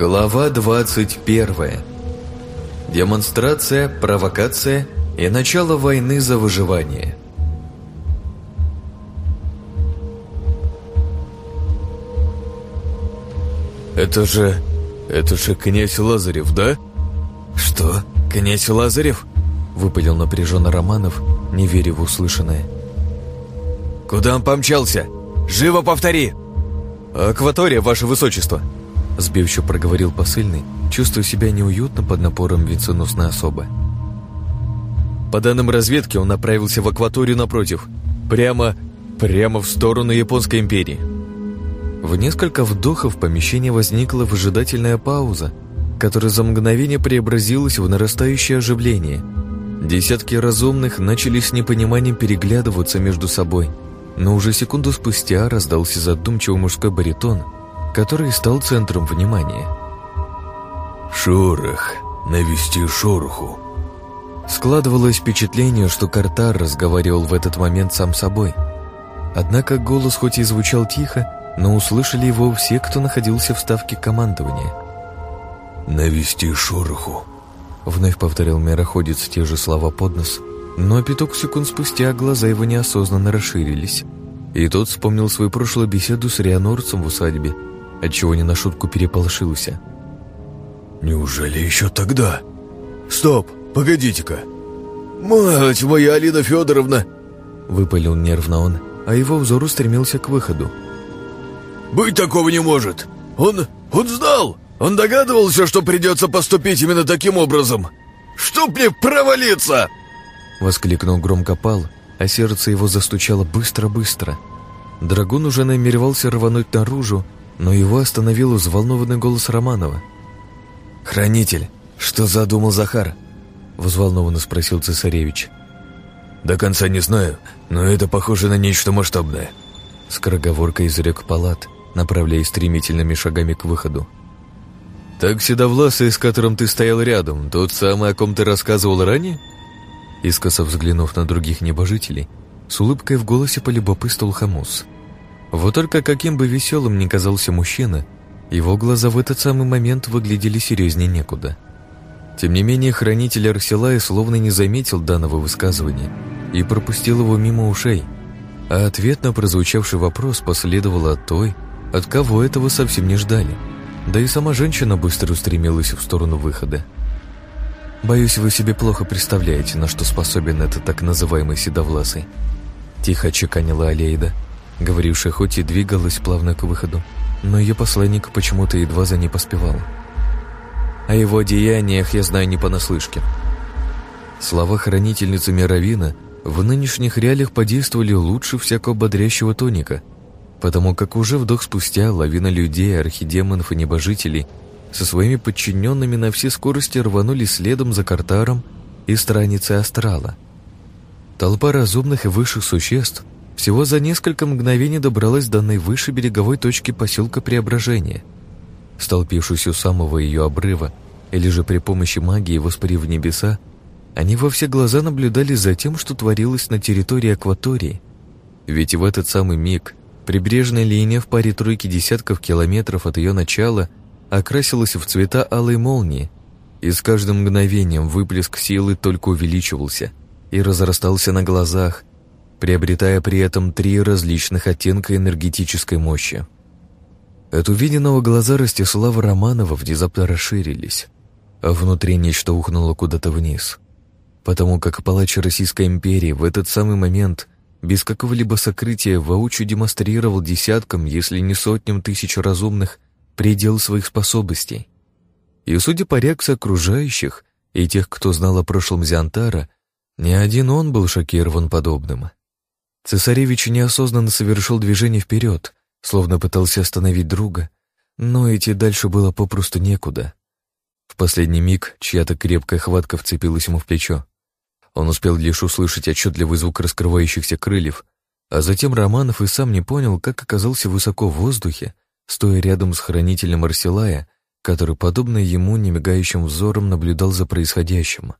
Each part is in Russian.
Глава 21. Демонстрация, провокация и начало войны за выживание. «Это же... это же князь Лазарев, да?» «Что? Князь Лазарев?» — выпалил напряженно Романов, не веря в услышанное. «Куда он помчался? Живо повтори!» «Акватория, ваше высочество!» — сбивчиво проговорил посыльный, чувствуя себя неуютно под напором венценосной особы. По данным разведки, он направился в акваторию напротив, прямо, прямо в сторону Японской империи. В несколько вдохов в помещении возникла выжидательная пауза, которая за мгновение преобразилась в нарастающее оживление. Десятки разумных начали с непониманием переглядываться между собой, но уже секунду спустя раздался задумчивый мужской баритон, который стал центром внимания. «Шорох, навести шороху». Складывалось впечатление, что Картар разговаривал в этот момент сам собой. Однако голос хоть и звучал тихо, но услышали его все, кто находился в ставке командования. «Навести шороху», — вновь повторил мироходец те же слова под нос, но пяток секунд спустя глаза его неосознанно расширились, и тот вспомнил свою прошлую беседу с Рианорцем в усадьбе, отчего не на шутку переполошился. «Неужели еще тогда? Стоп, погодите-ка! Мать моя, Алина Федоровна!» Выпалил нервно он, а его взор устремился к выходу. «Быть такого не может! Он... он знал! Он догадывался, что придется поступить именно таким образом! Чтоб мне провалиться!» Воскликнул громко пал, а сердце его застучало быстро-быстро. Драгун уже намеревался рвануть наружу, но его остановил взволнованный голос Романова. «Хранитель, что задумал Захар?» — взволнованно спросил цесаревич. «До конца не знаю, но это похоже на нечто масштабное», — скороговоркой изрек палат, направляясь стремительными шагами к выходу. «Так седовласый, с которым ты стоял рядом, тот самый, о ком ты рассказывал ранее?» Искоса взглянув на других небожителей, с улыбкой в голосе полюбопытствовал Хамус. Вот только каким бы веселым ни казался мужчина, его глаза в этот самый момент выглядели серьезнее некуда. Тем не менее, хранитель Арселая словно не заметил данного высказывания и пропустил его мимо ушей, а ответ на прозвучавший вопрос последовал от той, от кого этого совсем не ждали. Да и сама женщина быстро устремилась в сторону выхода. «Боюсь, вы себе плохо представляете, на что способен этот так называемый седовласый», Тихо чеканила Алейда, говорившая хоть и двигалась плавно к выходу, но ее посланник почему-то едва за ней поспевал. О его деяниях я знаю не понаслышке. Слова хранительницы Мировина в нынешних реалиях подействовали лучше всякого бодрящего тоника, потому как уже вдох спустя лавина людей, архидемонов и небожителей со своими подчиненными на все скорости рванули следом за Картаром и страницей Астрала. Толпа разумных и высших существ всего за несколько мгновений добралась до наивысшей береговой точки поселка Преображения. Столпившись у самого ее обрыва, или же при помощи магии воспарив в небеса, они во все глаза наблюдали за тем, что творилось на территории акватории. Ведь в этот самый миг прибрежная линия в паре тройки десятков километров от ее начала окрасилась в цвета алой молнии, и с каждым мгновением выплеск силы только увеличивался и разрастался на глазах, приобретая при этом три различных оттенка энергетической мощи. От увиденного глаза Ростислава Романова внезапно расширились, а внутри нечто ухнуло куда-то вниз. Потому как палач Российской империи в этот самый момент без какого-либо сокрытия воочию демонстрировал десяткам, если не сотням тысяч разумных предел своих способностей. И судя по реакции окружающих и тех, кто знал о прошлом Зиантара, не один он был шокирован подобным. Цесаревич неосознанно совершил движение вперед, словно пытался остановить друга, но идти дальше было попросту некуда. В последний миг чья-то крепкая хватка вцепилась ему в плечо. Он успел лишь услышать отчетливый звук раскрывающихся крыльев, а затем Романов и сам не понял, как оказался высоко в воздухе, стоя рядом с хранителем Арсилая, который, подобно ему, немигающим взором наблюдал за происходящим.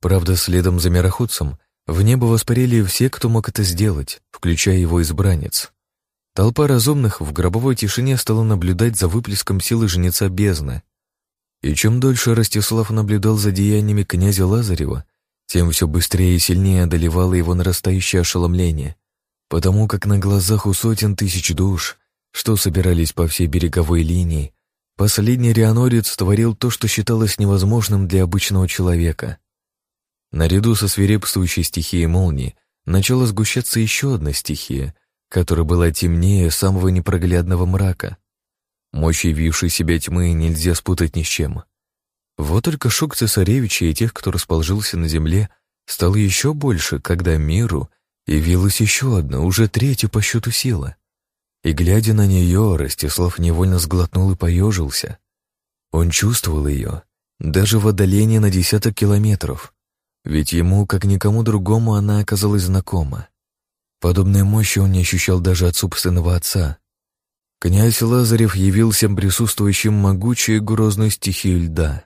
Правда, следом за мироходцем в небо воспарили все, кто мог это сделать, включая его избранниц. Толпа разумных в гробовой тишине стала наблюдать за выплеском силы жнеца бездны. И чем дольше Ростислав наблюдал за деяниями князя Лазарева, тем все быстрее и сильнее одолевало его нарастающее ошеломление, потому как на глазах у сотен тысяч душ, что собирались по всей береговой линии, последний рианорец творил то, что считалось невозможным для обычного человека. Наряду со свирепствующей стихией молнии начала сгущаться еще одна стихия, которая была темнее самого непроглядного мрака. Мощь явившей себя тьмы нельзя спутать ни с чем. Вот только шок цесаревича и тех, кто расположился на земле, стал еще больше, когда миру явилась еще одна, уже третья по счету сила. И, глядя на нее, Ростислав невольно сглотнул и поежился. Он чувствовал ее, даже в отдалении на десяток километров, ведь ему, как никому другому, она оказалась знакома. Подобной мощи он не ощущал даже от собственного отца. Князь Лазарев явил всем присутствующим могучую и грозную стихию льда.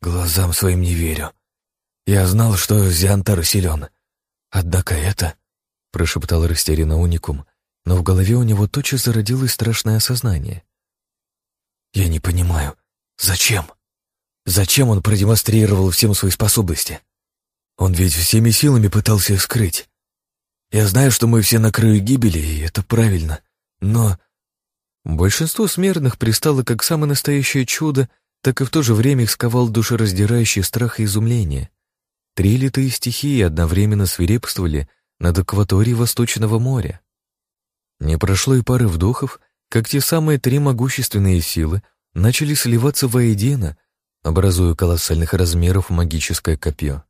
Глазам своим не верю. Я знал, что Зиантар силен. Однако это... Прошептал растерянно уникум, но в голове у него тотчас зародилось страшное осознание. Я не понимаю, зачем? Зачем он продемонстрировал всем свои способности? Он ведь всеми силами пытался их скрыть. Я знаю, что мы все на краю гибели, и это правильно, но... Большинство смертных пристало как самое настоящее чудо так и в то же время их сковал душераздирающий страх и изумление. Три литые стихии одновременно свирепствовали над акваторией Восточного моря. Не прошло и пары вдохов, как те самые три могущественные силы начали сливаться воедино, образуя колоссальных размеров магическое копье.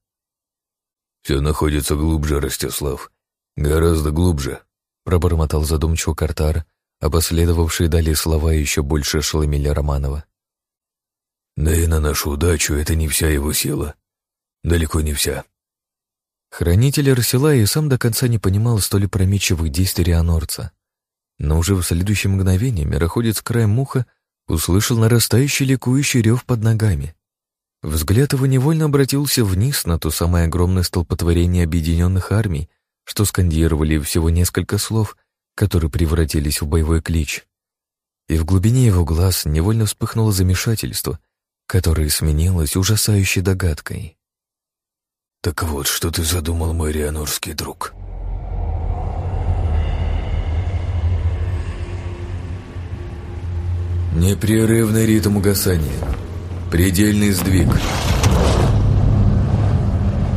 «Все находится глубже, Ростислав. Гораздо глубже», — пробормотал задумчиво Картар, а последовавшие далее слова еще больше ошеломили Романова. Да и на нашу удачу это не вся его сила. Далеко не вся. Хранитель Арсела и сам до конца не понимал столь промечивых действий Рианорца. Но уже в следующее мгновение мироходец краем муха услышал нарастающий ликующий рев под ногами. Взгляд его невольно обратился вниз на то самое огромное столпотворение объединенных армий, что скандировали всего несколько слов, которые превратились в боевой клич. И в глубине его глаз невольно вспыхнуло замешательство — которое сменилось ужасающей догадкой. «Так вот, что ты задумал, мой рианорский друг?» Непрерывный ритм угасания. Предельный сдвиг.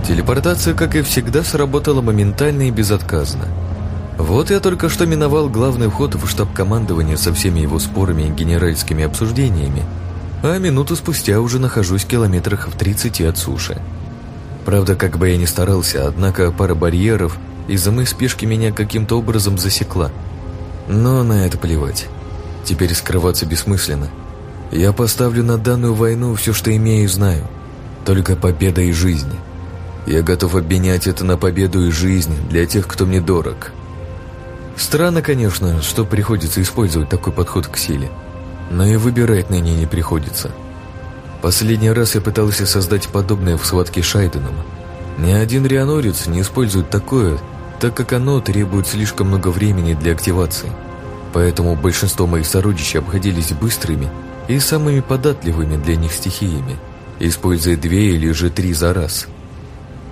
Телепортация, как и всегда, сработала моментально и безотказно. Вот я только что миновал главный вход в штаб командования со всеми его спорами и генеральскими обсуждениями а минуту спустя уже нахожусь в километрах в 30 от суши. Правда, как бы я ни старался, однако пара барьеров из-за моей спешки меня каким-то образом засекла. Но на это плевать. Теперь скрываться бессмысленно. Я поставлю на данную войну все, что имею и знаю. Только победа и жизнь. Я готов обменять это на победу и жизнь для тех, кто мне дорог. Странно, конечно, что приходится использовать такой подход к силе. Но и выбирать ныне не приходится. Последний раз я пытался создать подобное в схватке с Шайденом. Ни один рианорец не использует такое, так как оно требует слишком много времени для активации. Поэтому большинство моих сородичей обходились быстрыми и самыми податливыми для них стихиями, используя две или же три за раз.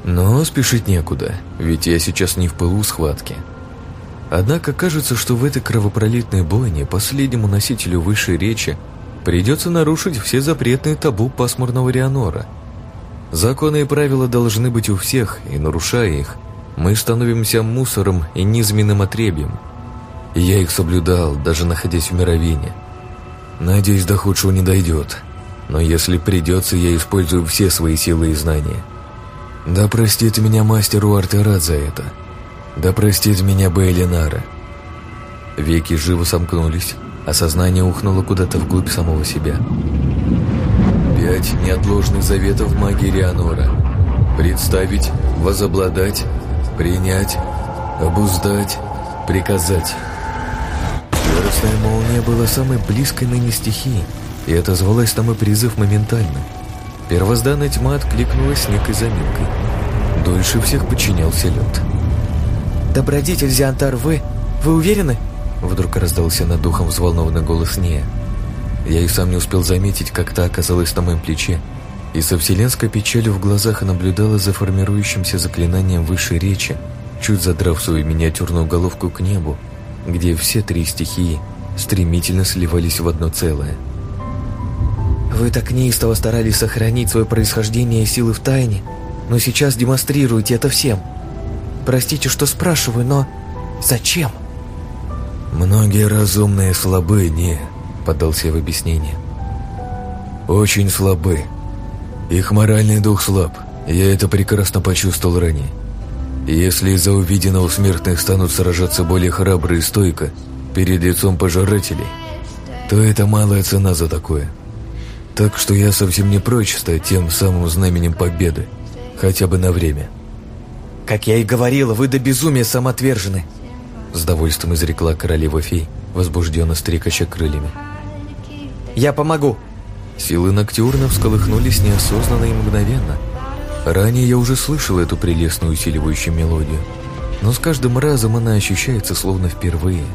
Но спешить некуда, ведь я сейчас не в пылу схватки. Однако кажется, что в этой кровопролитной бойне последнему носителю высшей речи придется нарушить все запретные табу пасмурного Рианора. Законы и правила должны быть у всех, и нарушая их, мы становимся мусором и низменным отребьем. Я их соблюдал, даже находясь в мировине. Надеюсь, до худшего не дойдет. Но если придется, я использую все свои силы и знания. Да простит меня мастер Уартерат за это. Да простит меня Бейлинара. Веки живо сомкнулись, а сознание ухнуло куда-то вглубь самого себя. Пять неотложных заветов магии Рианора. Представить, возобладать, принять, обуздать, приказать. Яростная молния была самой близкой ныне стихией, и отозвалась на мой призыв моментально. Первозданная тьма откликнулась с некой заминкой. Дольше всех подчинялся лед. «Добродетель Зиантар, вы... вы уверены?» Вдруг раздался над духом взволнованный голос Нея. Я и сам не успел заметить, как та оказалась на моем плече, и со вселенской печалью в глазах наблюдала за формирующимся заклинанием высшей речи, чуть задрав свою миниатюрную головку к небу, где все три стихии стремительно сливались в одно целое. «Вы так неистово старались сохранить свое происхождение и силы в тайне, но сейчас демонстрируете это всем. Простите, что спрашиваю, но зачем?» «Многие разумные слабы, не...» — подался в объяснение. «Очень слабы. Их моральный дух слаб, я это прекрасно почувствовал ранее. Если из-за увиденного смертных станут сражаться более храбро и стойко перед лицом пожирателей, то это малая цена за такое. Так что я совсем не прочь стать тем самым знаменем победы, хотя бы на время». «Как я и говорила, вы до безумия самоотвержены», — с довольством изрекла королева фей, возбужденно стрекача крыльями. «Я помогу!» Силы Ноктюрна всколыхнулись неосознанно и мгновенно. Ранее я уже слышал эту прелестную усиливающую мелодию, но с каждым разом она ощущается словно впервые.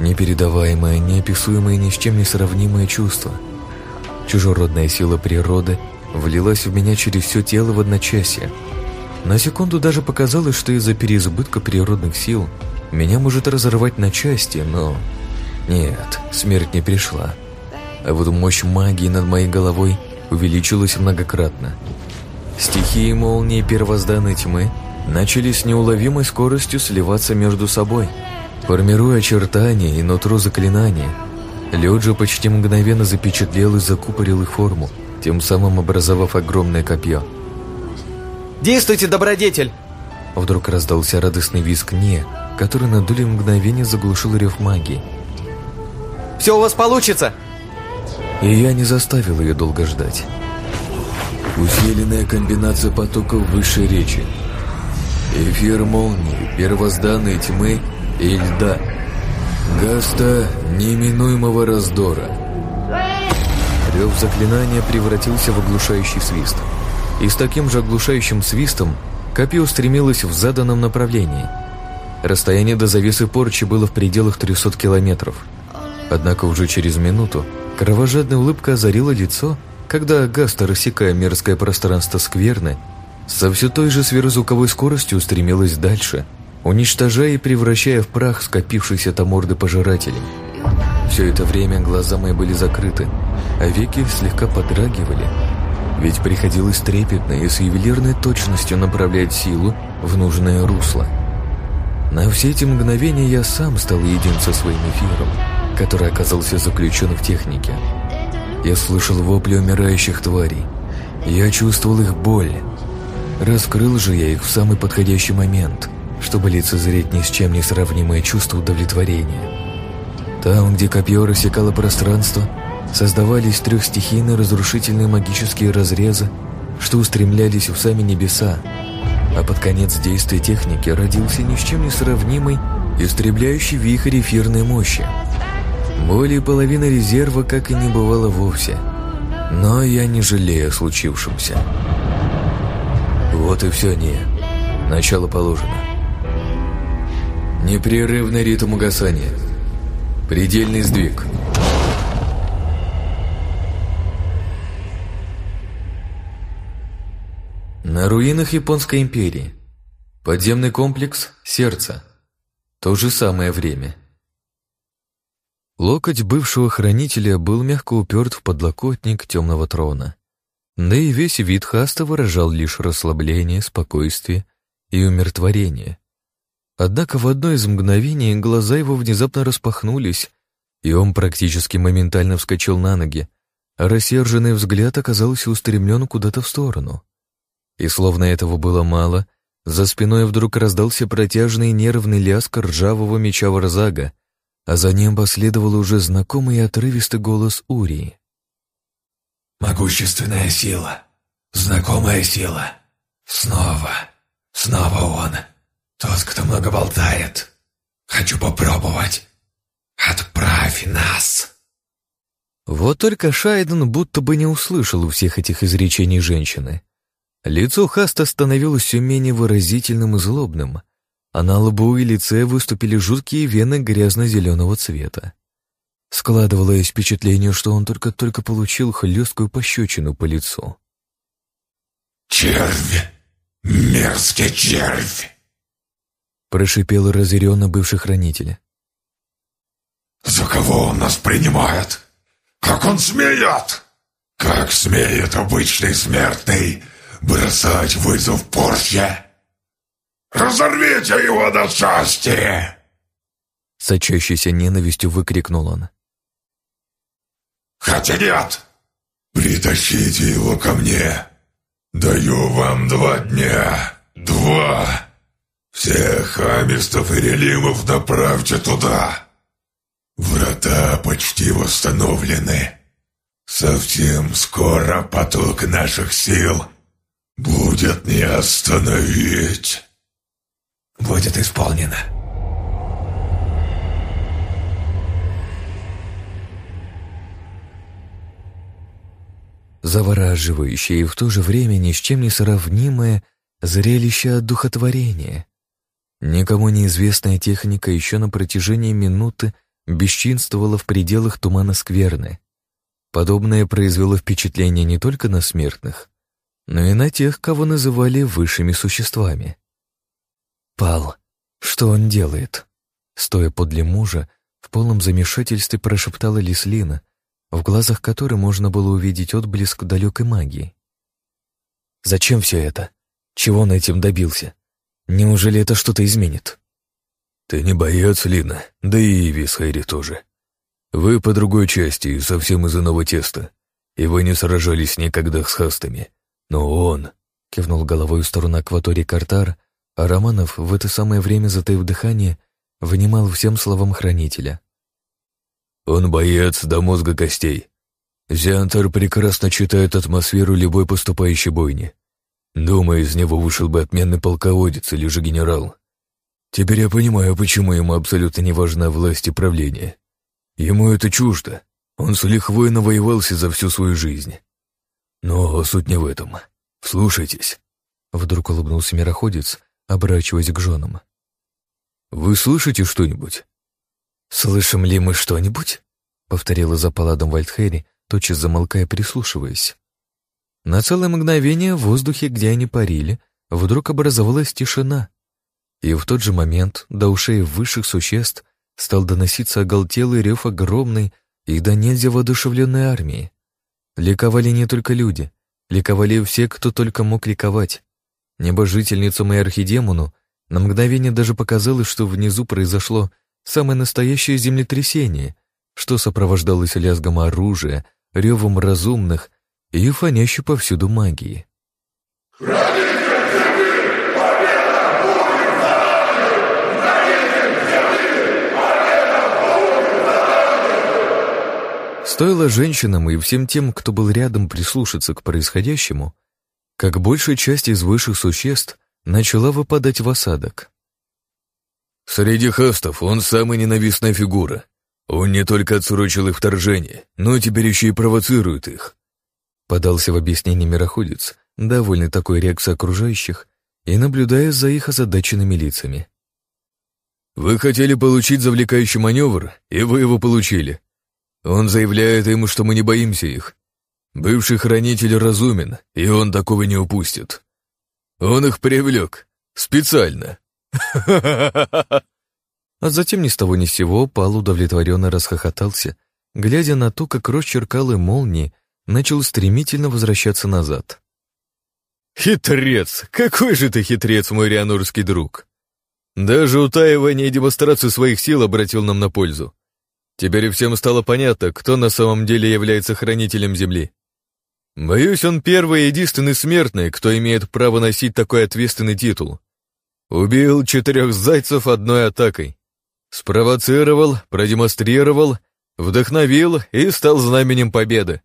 Непередаваемое, неописуемое, ни с чем не сравнимое чувство. Чужеродная сила природы влилась в меня через все тело в одночасье. На секунду даже показалось, что из-за переизбытка природных сил меня может разорвать на части, но... Нет, смерть не пришла а вот мощь магии над моей головой увеличилась многократно. Стихии молнии первозданной тьмы начали с неуловимой скоростью сливаться между собой, формируя очертания и нутро заклинания. Лед же почти мгновенно запечатлел и закупорил их форму, тем самым образовав огромное копье. «Действуйте, добродетель!» Вдруг раздался радостный визг «не», который на долю мгновения заглушил рев магии. «Все у вас получится!» И я не заставил ее долго ждать. Усиленная комбинация потоков высшей речи. Эфир молнии, первозданной тьмы и льда. Гаста неминуемого раздора. Рев заклинания превратился в оглушающий свист. И с таким же оглушающим свистом копье устремилось в заданном направлении. Расстояние до завесы порчи было в пределах 300 километров. Однако уже через минуту Кровожадная улыбка озарила лицо, когда Гаста, рассекая мерзкое пространство скверны, со все той же сверхзвуковой скоростью устремилась дальше, уничтожая и превращая в прах скопившиеся там морды пожирателей. Все это время глаза мои были закрыты, а веки слегка подрагивали, ведь приходилось трепетно и с ювелирной точностью направлять силу в нужное русло. На все эти мгновения я сам стал един со своим эфиром, который оказался заключен в технике. Я слышал вопли умирающих тварей. Я чувствовал их боль. Раскрыл же я их в самый подходящий момент, чтобы лицезреть ни с чем не сравнимое чувство удовлетворения. Там, где копье рассекало пространство, создавались трехстихийные разрушительные магические разрезы, что устремлялись в сами небеса, а под конец действия техники родился ни с чем не сравнимый истребляющий вихрь эфирной мощи. Более половины резерва как и не бывало вовсе. Но я не жалею о случившемся. Вот и все, не. Начало положено. Непрерывный ритм угасания. Предельный сдвиг. На руинах Японской империи. Подземный комплекс «Сердце». То же самое время. Локоть бывшего хранителя был мягко уперт в подлокотник темного трона. Да и весь вид Хаста выражал лишь расслабление, спокойствие и умиротворение. Однако в одно из мгновений глаза его внезапно распахнулись, и он практически моментально вскочил на ноги, а рассерженный взгляд оказался устремлен куда-то в сторону. И словно этого было мало, за спиной вдруг раздался протяжный нервный лязг ржавого меча Варзага, а за ним последовал уже знакомый и отрывистый голос Урии. «Могущественная сила, знакомая сила. Снова, снова он, тот, кто много болтает. Хочу попробовать. Отправь нас!» Вот только Шайден будто бы не услышал у всех этих изречений женщины. Лицо Хаста становилось все менее выразительным и злобным, а на лбу и лице выступили жуткие вены грязно-зеленого цвета. Складывалось впечатление, что он только-только получил хлесткую пощечину по лицу. «Червь! Мерзкий червь!» Прошипел разъяренно бывший хранитель. «За кого он нас принимает? Как он смеет? Как смеет обычный смертный бросать вызов Порше? Разорвите его на части!» Сочащейся ненавистью выкрикнул он. «Хотя нет! Притащите его ко мне! Даю вам два дня! Два! Всех амистов и релимов направьте туда! Врата почти восстановлены!» Совсем скоро поток наших сил будет не остановить. Будет исполнено. Завораживающее и в то же время ни с чем не сравнимое зрелище одухотворения. Никому неизвестная техника еще на протяжении минуты бесчинствовала в пределах тумана скверны. Подобное произвело впечатление не только на смертных, но и на тех, кого называли высшими существами. «Пал, что он делает?» Стоя подле мужа, в полном замешательстве прошептала Лислина, в глазах которой можно было увидеть отблеск далекой магии. «Зачем все это? Чего он этим добился? Неужели это что-то изменит?» «Ты не боец, Лина, да и Иви с Хайри тоже. Вы по другой части совсем из иного теста, и вы не сражались никогда с хастами. Но он...» — кивнул головой в сторону акватории Картар, а Романов, в это самое время затаив дыхание, внимал всем словам хранителя. «Он боец до мозга костей. Зиантар прекрасно читает атмосферу любой поступающей бойни. Думаю, из него вышел бы отменный полководец или же генерал. Теперь я понимаю, почему ему абсолютно не важна власть и правление. Ему это чуждо. Он с лихвой навоевался за всю свою жизнь. Но суть не в этом. Вслушайтесь. Вдруг улыбнулся мироходец, оборачиваясь к женам. «Вы слышите что-нибудь?» «Слышим ли мы что-нибудь?» — повторила за паладом Вальдхейри, тотчас замолкая, прислушиваясь. На целое мгновение в воздухе, где они парили, вдруг образовалась тишина, и в тот же момент до ушей высших существ стал доноситься оголтелый рев огромной и до нельзя воодушевленной армии. Ликовали не только люди, ликовали все, кто только мог ликовать. Небожительницам и архидемону на мгновение даже показалось, что внизу произошло самое настоящее землетрясение, что сопровождалось лязгом оружия, ревом разумных и фонящей повсюду магии. Стоило женщинам и всем тем, кто был рядом, прислушаться к происходящему, как большая часть из высших существ начала выпадать в осадок. «Среди хастов он самая ненавистная фигура. Он не только отсрочил их вторжение, но теперь еще и провоцирует их», подался в объяснение мироходец, довольный такой реакцией окружающих и наблюдая за их озадаченными лицами. «Вы хотели получить завлекающий маневр, и вы его получили. Он заявляет им, что мы не боимся их. Бывший хранитель разумен, и он такого не упустит. Он их привлек. Специально. А затем ни с того ни с сего Пал удовлетворенно расхохотался, глядя на то, как росчеркалы молнии начал стремительно возвращаться назад. «Хитрец! Какой же ты хитрец, мой рианурский друг! Даже утаивание и демонстрацию своих сил обратил нам на пользу. Теперь всем стало понятно, кто на самом деле является хранителем Земли. Боюсь, он первый и единственный смертный, кто имеет право носить такой ответственный титул. Убил четырех зайцев одной атакой. Спровоцировал, продемонстрировал, вдохновил и стал знаменем победы.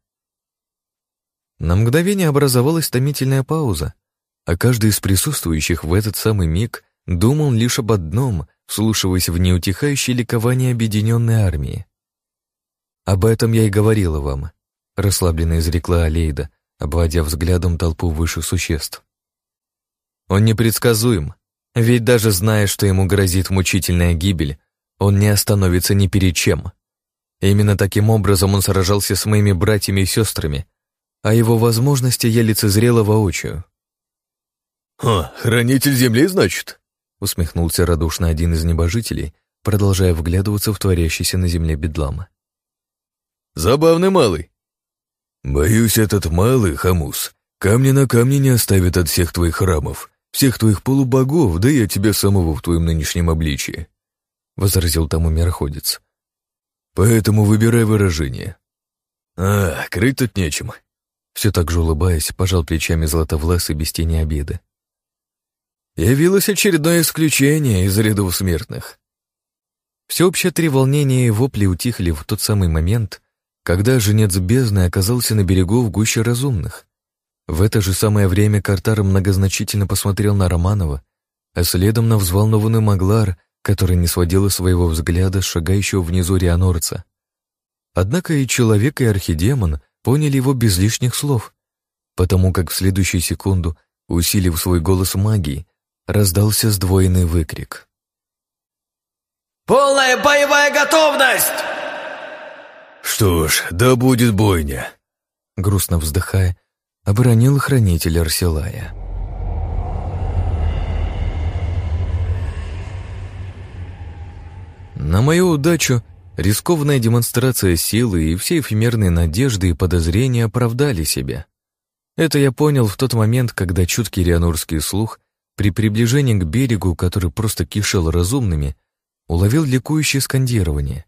На мгновение образовалась томительная пауза, а каждый из присутствующих в этот самый миг думал лишь об одном, вслушиваясь в неутихающее ликование объединенной армии. «Об этом я и говорила вам», — расслабленно изрекла Алейда, обводя взглядом толпу высших существ. «Он непредсказуем. Ведь даже зная, что ему грозит мучительная гибель, он не остановится ни перед чем. Именно таким образом он сражался с моими братьями и сестрами, а его возможности я лицезрела воочию. «Ха, хранитель земли, значит?» усмехнулся радушно один из небожителей, продолжая вглядываться в творящийся на земле бедлам. «Забавный малый». «Боюсь, этот малый, Хамус, камни на камне не оставит от всех твоих храмов, всех твоих полубогов, да и от тебя самого в твоем нынешнем обличии», — возразил тому мироходец. «Поэтому выбирай выражение». «А, крыть тут нечем», — все так же улыбаясь, пожал плечами златовласый без тени обеда. Явилось очередное исключение из рядов смертных. Всеобщее треволнение и вопли утихли в тот самый момент, когда женец бездны оказался на берегу в гуще разумных. В это же самое время Картар многозначительно посмотрел на Романова, а следом на взволнованный Маглар, который не сводила своего взгляда шагающего внизу Рианорца. Однако и человек, и архидемон поняли его без лишних слов, потому как в следующую секунду, усилив свой голос магии, раздался сдвоенный выкрик. «Полная боевая готовность!» «Что ж, да будет бойня!» Грустно вздыхая, оборонил хранитель Арселая. На мою удачу рискованная демонстрация силы и все эфемерные надежды и подозрения оправдали себя. Это я понял в тот момент, когда чуткий рианурский слух при приближении к берегу, который просто кишел разумными, уловил ликующее скандирование.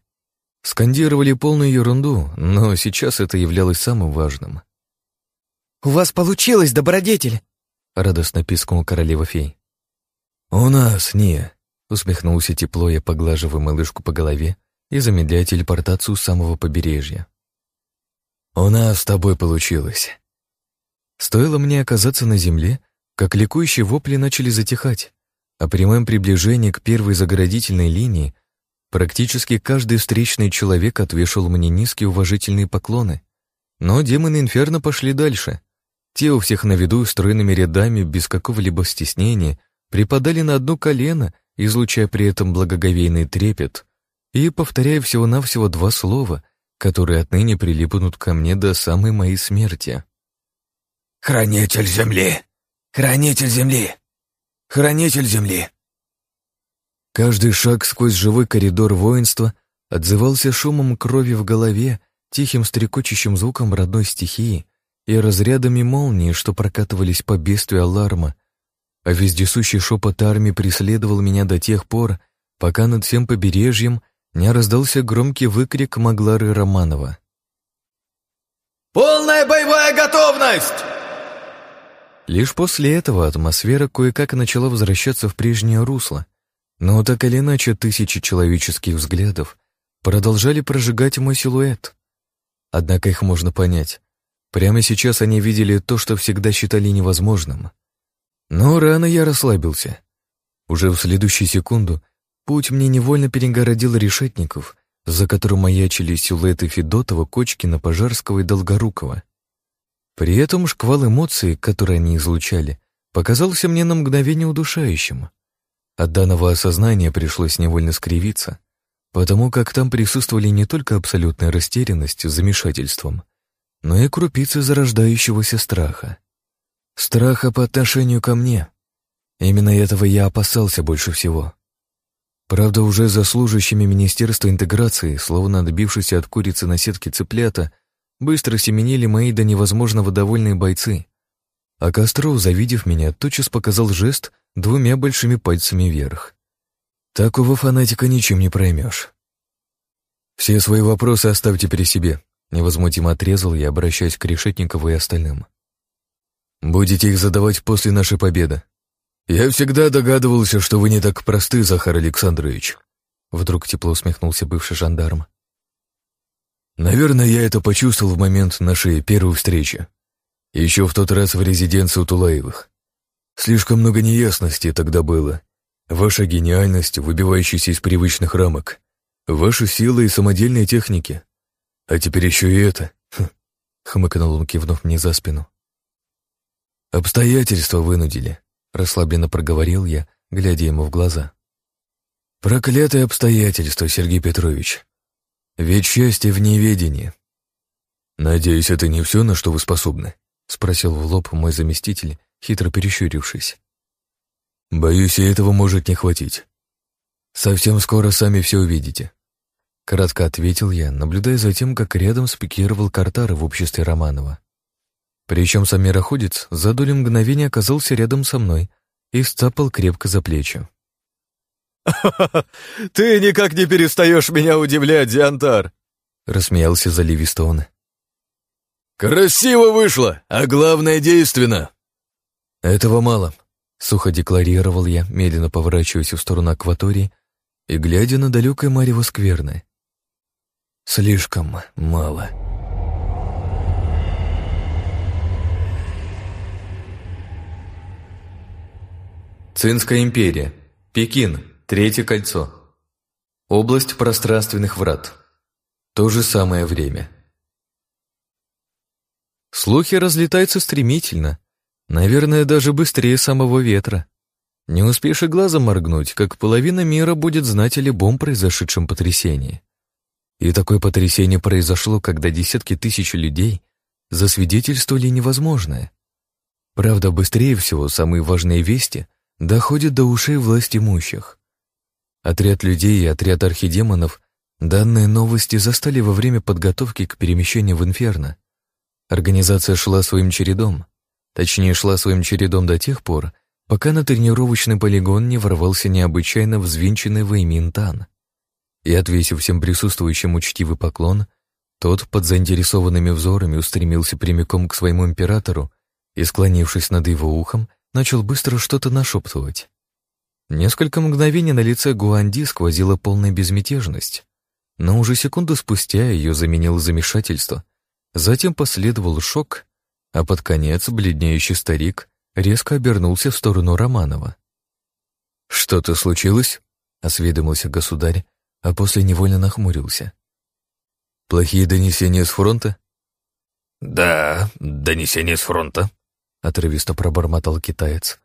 Скандировали полную ерунду, но сейчас это являлось самым важным. «У вас получилось, добродетель!» — радостно пискнул королева фей. «У нас не», — усмехнулся тепло, я поглаживая малышку по голове и замедляя телепортацию с самого побережья. «У нас с тобой получилось». Стоило мне оказаться на земле, как ликующие вопли начали затихать, а при моем приближении к первой заградительной линии практически каждый встречный человек отвешивал мне низкие уважительные поклоны. Но демоны Инферно пошли дальше. Те у всех на виду стройными рядами, без какого-либо стеснения, припадали на одно колено, излучая при этом благоговейный трепет, и повторяя всего-навсего два слова, которые отныне прилипнут ко мне до самой моей смерти. «Хранитель земли!» «Хранитель земли! Хранитель земли!» Каждый шаг сквозь живой коридор воинства отзывался шумом крови в голове, тихим стрекочущим звуком родной стихии и разрядами молнии, что прокатывались по бедствию аларма, а вездесущий шепот армии преследовал меня до тех пор, пока над всем побережьем не раздался громкий выкрик Маглары Романова. «Полная боевая готовность!» Лишь после этого атмосфера кое-как начала возвращаться в прежнее русло, но так или иначе тысячи человеческих взглядов продолжали прожигать мой силуэт. Однако их можно понять. Прямо сейчас они видели то, что всегда считали невозможным. Но рано я расслабился. Уже в следующую секунду путь мне невольно перегородил решетников, за которым маячили силуэты Федотова, Кочкина, Пожарского и Долгорукова. При этом шквал эмоций, которые они излучали, показался мне на мгновение удушающим. От данного осознания пришлось невольно скривиться, потому как там присутствовали не только абсолютная растерянность с замешательством, но и крупицы зарождающегося страха. Страха по отношению ко мне. Именно этого я опасался больше всего. Правда, уже за служащими Министерства интеграции, словно отбившись от курицы на сетке цыплята, Быстро семенили мои до невозможного довольные бойцы. А Костров, завидев меня, тотчас показал жест двумя большими пальцами вверх. Такого фанатика ничем не проймешь. «Все свои вопросы оставьте при себе», — невозмутимо отрезал я, обращаясь к Решетникову и остальным. «Будете их задавать после нашей победы». «Я всегда догадывался, что вы не так просты, Захар Александрович», — вдруг тепло усмехнулся бывший жандарм. Наверное, я это почувствовал в момент нашей первой встречи. Еще в тот раз в резиденции у Тулаевых. Слишком много неясности тогда было. Ваша гениальность, выбивающаяся из привычных рамок. Ваша сила и самодельные техники. А теперь еще и это. Хм, хмыкнул он, кивнув мне за спину. Обстоятельства вынудили. Расслабленно проговорил я, глядя ему в глаза. «Проклятое обстоятельство, Сергей Петрович. Ведь счастье в неведении». «Надеюсь, это не все, на что вы способны?» — спросил в лоб мой заместитель, хитро перещурившись. «Боюсь, и этого может не хватить. Совсем скоро сами все увидите». Кратко ответил я, наблюдая за тем, как рядом спикировал Картар в обществе Романова. Причем сам мироходец за долю мгновения оказался рядом со мной и стапал крепко за плечи. «Ты никак не перестаешь меня удивлять, Диантар!» — рассмеялся заливисто он. «Красиво вышло, а главное, действенно!» «Этого мало», — сухо декларировал я, медленно поворачиваясь в сторону акватории и глядя на далекое марево скверное. «Слишком мало». Цинская империя. Пекин. Третье кольцо. Область пространственных врат. То же самое время. Слухи разлетаются стремительно. Наверное, даже быстрее самого ветра. Не успеешь и глазом моргнуть, как половина мира будет знать о любом произошедшем потрясении. И такое потрясение произошло, когда десятки тысяч людей засвидетельствовали невозможное. Правда, быстрее всего самые важные вести — доходит до ушей власть имущих. Отряд людей и отряд архидемонов данные новости застали во время подготовки к перемещению в Инферно. Организация шла своим чередом, точнее шла своим чередом до тех пор, пока на тренировочный полигон не ворвался необычайно взвинченный Вейминтан. И, отвесив всем присутствующим учтивый поклон, тот под заинтересованными взорами устремился прямиком к своему императору и, склонившись над его ухом, начал быстро что-то нашептывать. Несколько мгновений на лице Гуанди сквозила полная безмятежность, но уже секунду спустя ее заменило замешательство. Затем последовал шок, а под конец бледнеющий старик резко обернулся в сторону Романова. «Что-то случилось?» — осведомился государь, а после невольно нахмурился. «Плохие донесения с фронта?» «Да, донесения с фронта», — отрывисто пробормотал китаец,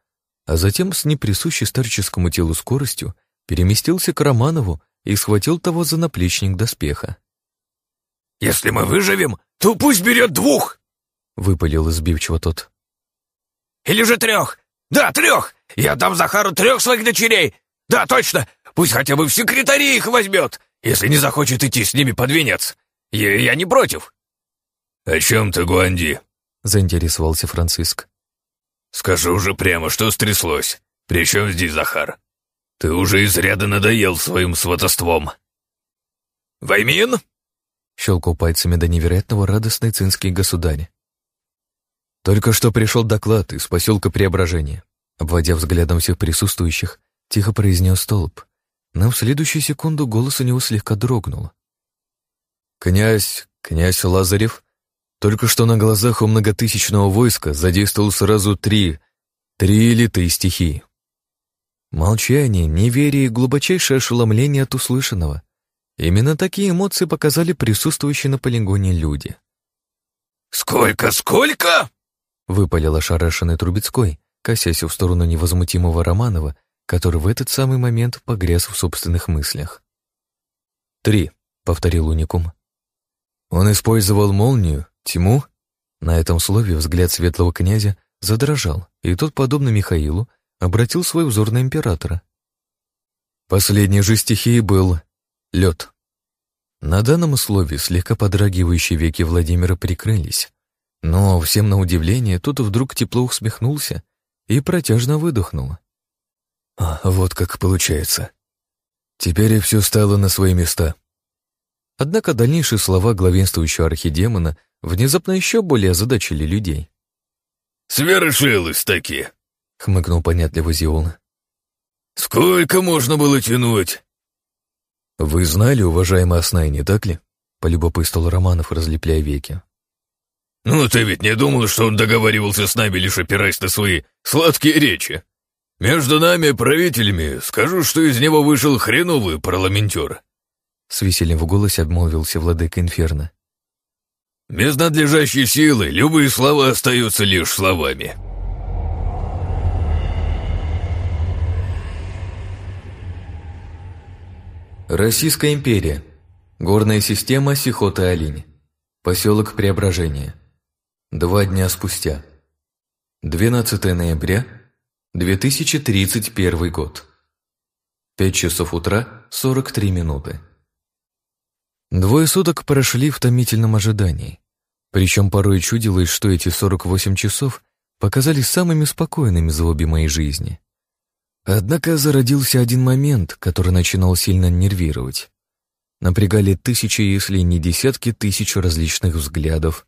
а затем с неприсущей старческому телу скоростью переместился к Романову и схватил того за наплечник доспеха. «Если мы выживем, то пусть берет двух!» — выпалил избивчиво тот. «Или же трех! Да, трех! Я дам Захару трех своих дочерей! Да, точно! Пусть хотя бы в секретари их возьмет, если не захочет идти с ними под венец! Я, я не против!» «О чем ты, Гуанди?» — заинтересовался Франциск. «Скажи уже прямо, что стряслось. Причем здесь Захар? Ты уже изряда надоел своим сватоством». «Ваймин?» — щелкал пальцами до невероятного радостный цинский государь. Только что пришел доклад из поселка Преображения. Обводя взглядом всех присутствующих, тихо произнес столб, но в следующую секунду голос у него слегка дрогнул. «Князь, князь Лазарев только что на глазах у многотысячного войска задействовал сразу три, три элиты стихии. Молчание, неверие и глубочайшее ошеломление от услышанного. Именно такие эмоции показали присутствующие на полигоне люди. «Сколько, сколько?» — выпалил ошарашенный Трубецкой, косясь в сторону невозмутимого Романова, который в этот самый момент погряз в собственных мыслях. «Три», — повторил уникум. Он использовал молнию, Тьму? На этом слове взгляд светлого князя задрожал, и тот, подобно Михаилу, обратил свой взор на императора. Последней же стихией был лед. На данном слове слегка подрагивающие веки Владимира прикрылись, но всем на удивление тот вдруг тепло усмехнулся и протяжно выдохнул. А, вот как получается. Теперь и все стало на свои места. Однако дальнейшие слова главенствующего архидемона внезапно еще более озадачили людей. «Свершилось-таки!» — хмыкнул понятливо Зиол. «Сколько можно было тянуть?» «Вы знали, уважаемый Аснай, не так ли?» — полюбопытствовал Романов, разлепляя веки. «Ну, ты ведь не думал, что он договаривался с нами, лишь опираясь на свои сладкие речи? Между нами, правителями, скажу, что из него вышел хреновый парламентер». С весельем в голосе обмолвился владыка Инферно. Без надлежащей силы любые слова остаются лишь словами. Российская империя. Горная система Сихота-Алинь. Поселок Преображение. Два дня спустя. 12 ноября 2031 год. 5 часов утра, 43 минуты. Двое суток прошли в томительном ожидании. Причем порой чудилось, что эти 48 часов показались самыми спокойными за обе моей жизни. Однако зародился один момент, который начинал сильно нервировать. Напрягали тысячи, если не десятки тысяч различных взглядов,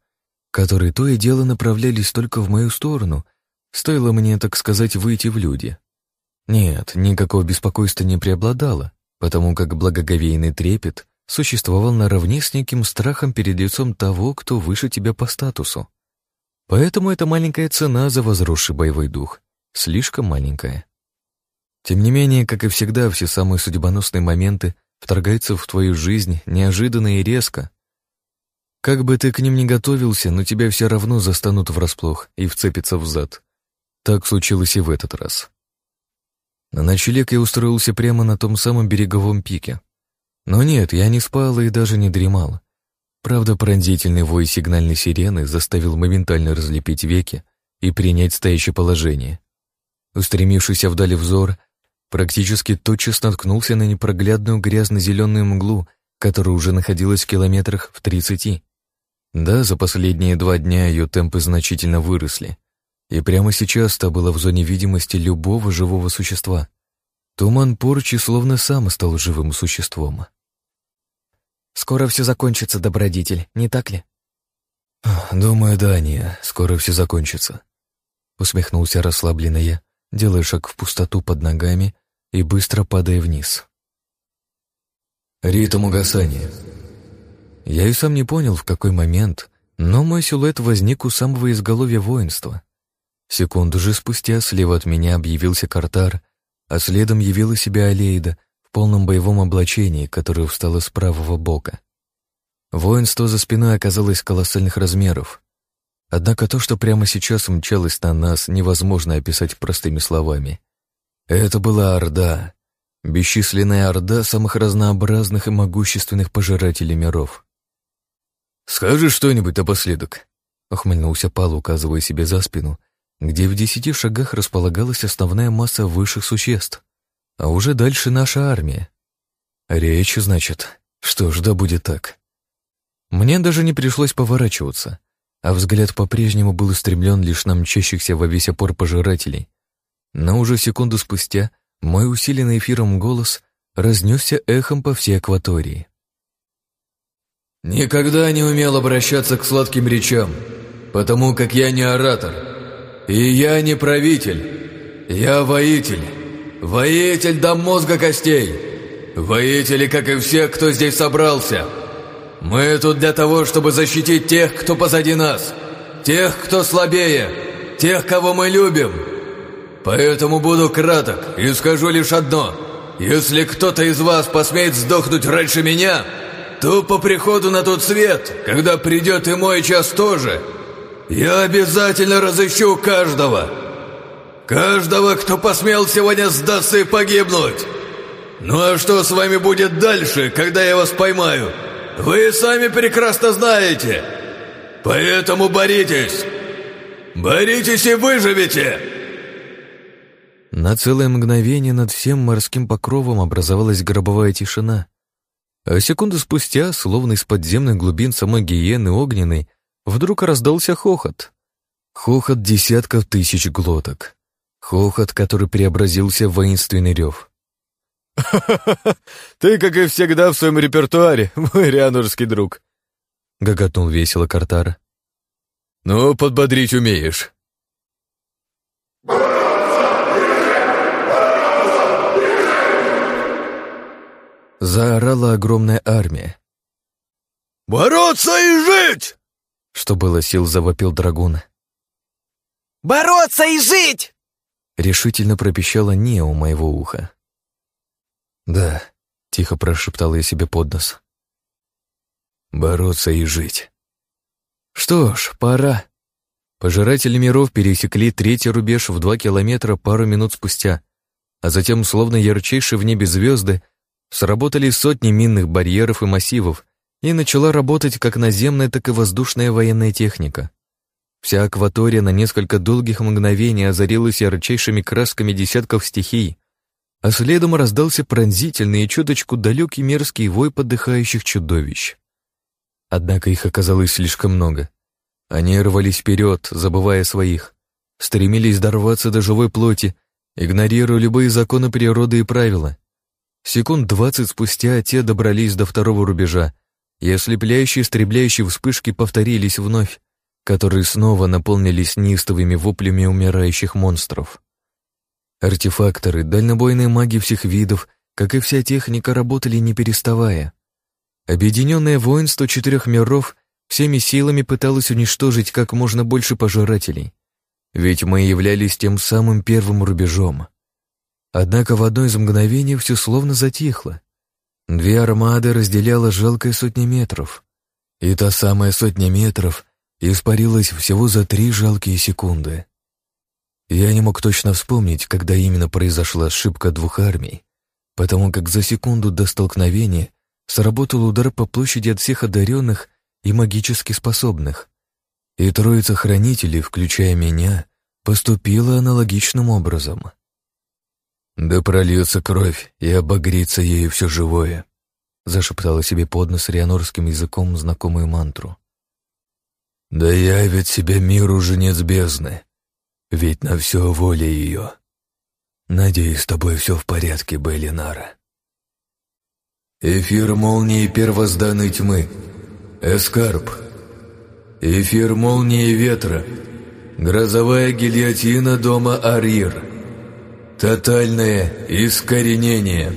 которые то и дело направлялись только в мою сторону, стоило мне, так сказать, выйти в люди. Нет, никакого беспокойства не преобладало, потому как благоговейный трепет существовал наравне с неким страхом перед лицом того, кто выше тебя по статусу. Поэтому это маленькая цена за возросший боевой дух, слишком маленькая. Тем не менее, как и всегда, все самые судьбоносные моменты вторгаются в твою жизнь неожиданно и резко. Как бы ты к ним ни готовился, но тебя все равно застанут врасплох и вцепятся в зад. Так случилось и в этот раз. На ночлег я устроился прямо на том самом береговом пике. Но нет, я не спал и даже не дремал. Правда, пронзительный вой сигнальной сирены заставил моментально разлепить веки и принять стоящее положение. Устремившийся вдали взор практически тотчас наткнулся на непроглядную грязно-зеленую мглу, которая уже находилась в километрах в тридцати. Да, за последние два дня ее темпы значительно выросли. И прямо сейчас та была в зоне видимости любого живого существа. Туман порчи словно сам стал живым существом. «Скоро все закончится, добродетель, не так ли?» «Думаю, да, не, скоро все закончится», — усмехнулся расслабленно я, делая шаг в пустоту под ногами и быстро падая вниз. Ритм угасания. Я и сам не понял, в какой момент, но мой силуэт возник у самого изголовья воинства. Секунду же спустя слева от меня объявился Картар, а следом явила себя Алейда полном боевом облачении, которое встало с правого бока. Воинство за спиной оказалось колоссальных размеров. Однако то, что прямо сейчас мчалось на нас, невозможно описать простыми словами. Это была Орда, бесчисленная Орда самых разнообразных и могущественных пожирателей миров. «Скажешь что-нибудь напоследок?» — ухмыльнулся Пал, указывая себе за спину, где в десяти шагах располагалась основная масса высших существ, а уже дальше наша армия. Речь, значит. Что ж, да будет так. Мне даже не пришлось поворачиваться, а взгляд по-прежнему был устремлен лишь на мчащихся во весь опор пожирателей. Но уже секунду спустя мой усиленный эфиром голос разнесся эхом по всей акватории. «Никогда не умел обращаться к сладким речам, потому как я не оратор», и я не правитель. Я воитель. Воитель до мозга костей. Воители, как и все, кто здесь собрался. Мы тут для того, чтобы защитить тех, кто позади нас. Тех, кто слабее. Тех, кого мы любим. Поэтому буду краток и скажу лишь одно. Если кто-то из вас посмеет сдохнуть раньше меня, то по приходу на тот свет, когда придет и мой час тоже – я обязательно разыщу каждого. Каждого, кто посмел сегодня сдаться и погибнуть. Ну а что с вами будет дальше, когда я вас поймаю? Вы сами прекрасно знаете. Поэтому боритесь. Боритесь и выживете. На целое мгновение над всем морским покровом образовалась гробовая тишина. А секунду спустя, словно из подземных глубин самой гиены огненной, Вдруг раздался хохот. Хохот десятков тысяч глоток. Хохот, который преобразился в воинственный рев. ты, как и всегда, в своем репертуаре, мой рианурский друг!» — гоготнул весело Картара. «Ну, подбодрить умеешь!» Заорала огромная армия. «Бороться и жить!» Что было сил, завопил драгун. «Бороться и жить!» Решительно пропищала не у моего уха. «Да», — тихо прошептал я себе под нос. «Бороться и жить». Что ж, пора. Пожиратели миров пересекли третий рубеж в два километра пару минут спустя, а затем, словно ярчайшие в небе звезды, Сработали сотни минных барьеров и массивов, и начала работать как наземная, так и воздушная военная техника. Вся акватория на несколько долгих мгновений озарилась ярчайшими красками десятков стихий, а следом раздался пронзительный и чуточку далекий мерзкий вой подыхающих чудовищ. Однако их оказалось слишком много. Они рвались вперед, забывая своих, стремились дорваться до живой плоти, игнорируя любые законы природы и правила. Секунд двадцать спустя те добрались до второго рубежа, и ослепляющие истребляющие вспышки повторились вновь, которые снова наполнились неистовыми воплями умирающих монстров. Артефакторы, дальнобойные маги всех видов, как и вся техника, работали не переставая. Объединенное воинство четырех миров всеми силами пыталось уничтожить как можно больше пожирателей. Ведь мы являлись тем самым первым рубежом. Однако в одно из мгновений все словно затихло. Две армады разделяла жалкая сотня метров. И та самая сотня метров испарилась всего за три жалкие секунды. Я не мог точно вспомнить, когда именно произошла ошибка двух армий, потому как за секунду до столкновения сработал удар по площади от всех одаренных и магически способных. И троица хранителей, включая меня, поступила аналогичным образом. «Да прольется кровь и обогреется ею все живое», зашептала себе под нос рианорским языком знакомую мантру. «Да явит себя миру жнец бездны, ведь на все воля ее. Надеюсь, с тобой все в порядке, Беллинара». Эфир молнии первозданной тьмы. Эскарп. Эфир молнии ветра. Грозовая гильотина дома Арир. Тотальное искоренение.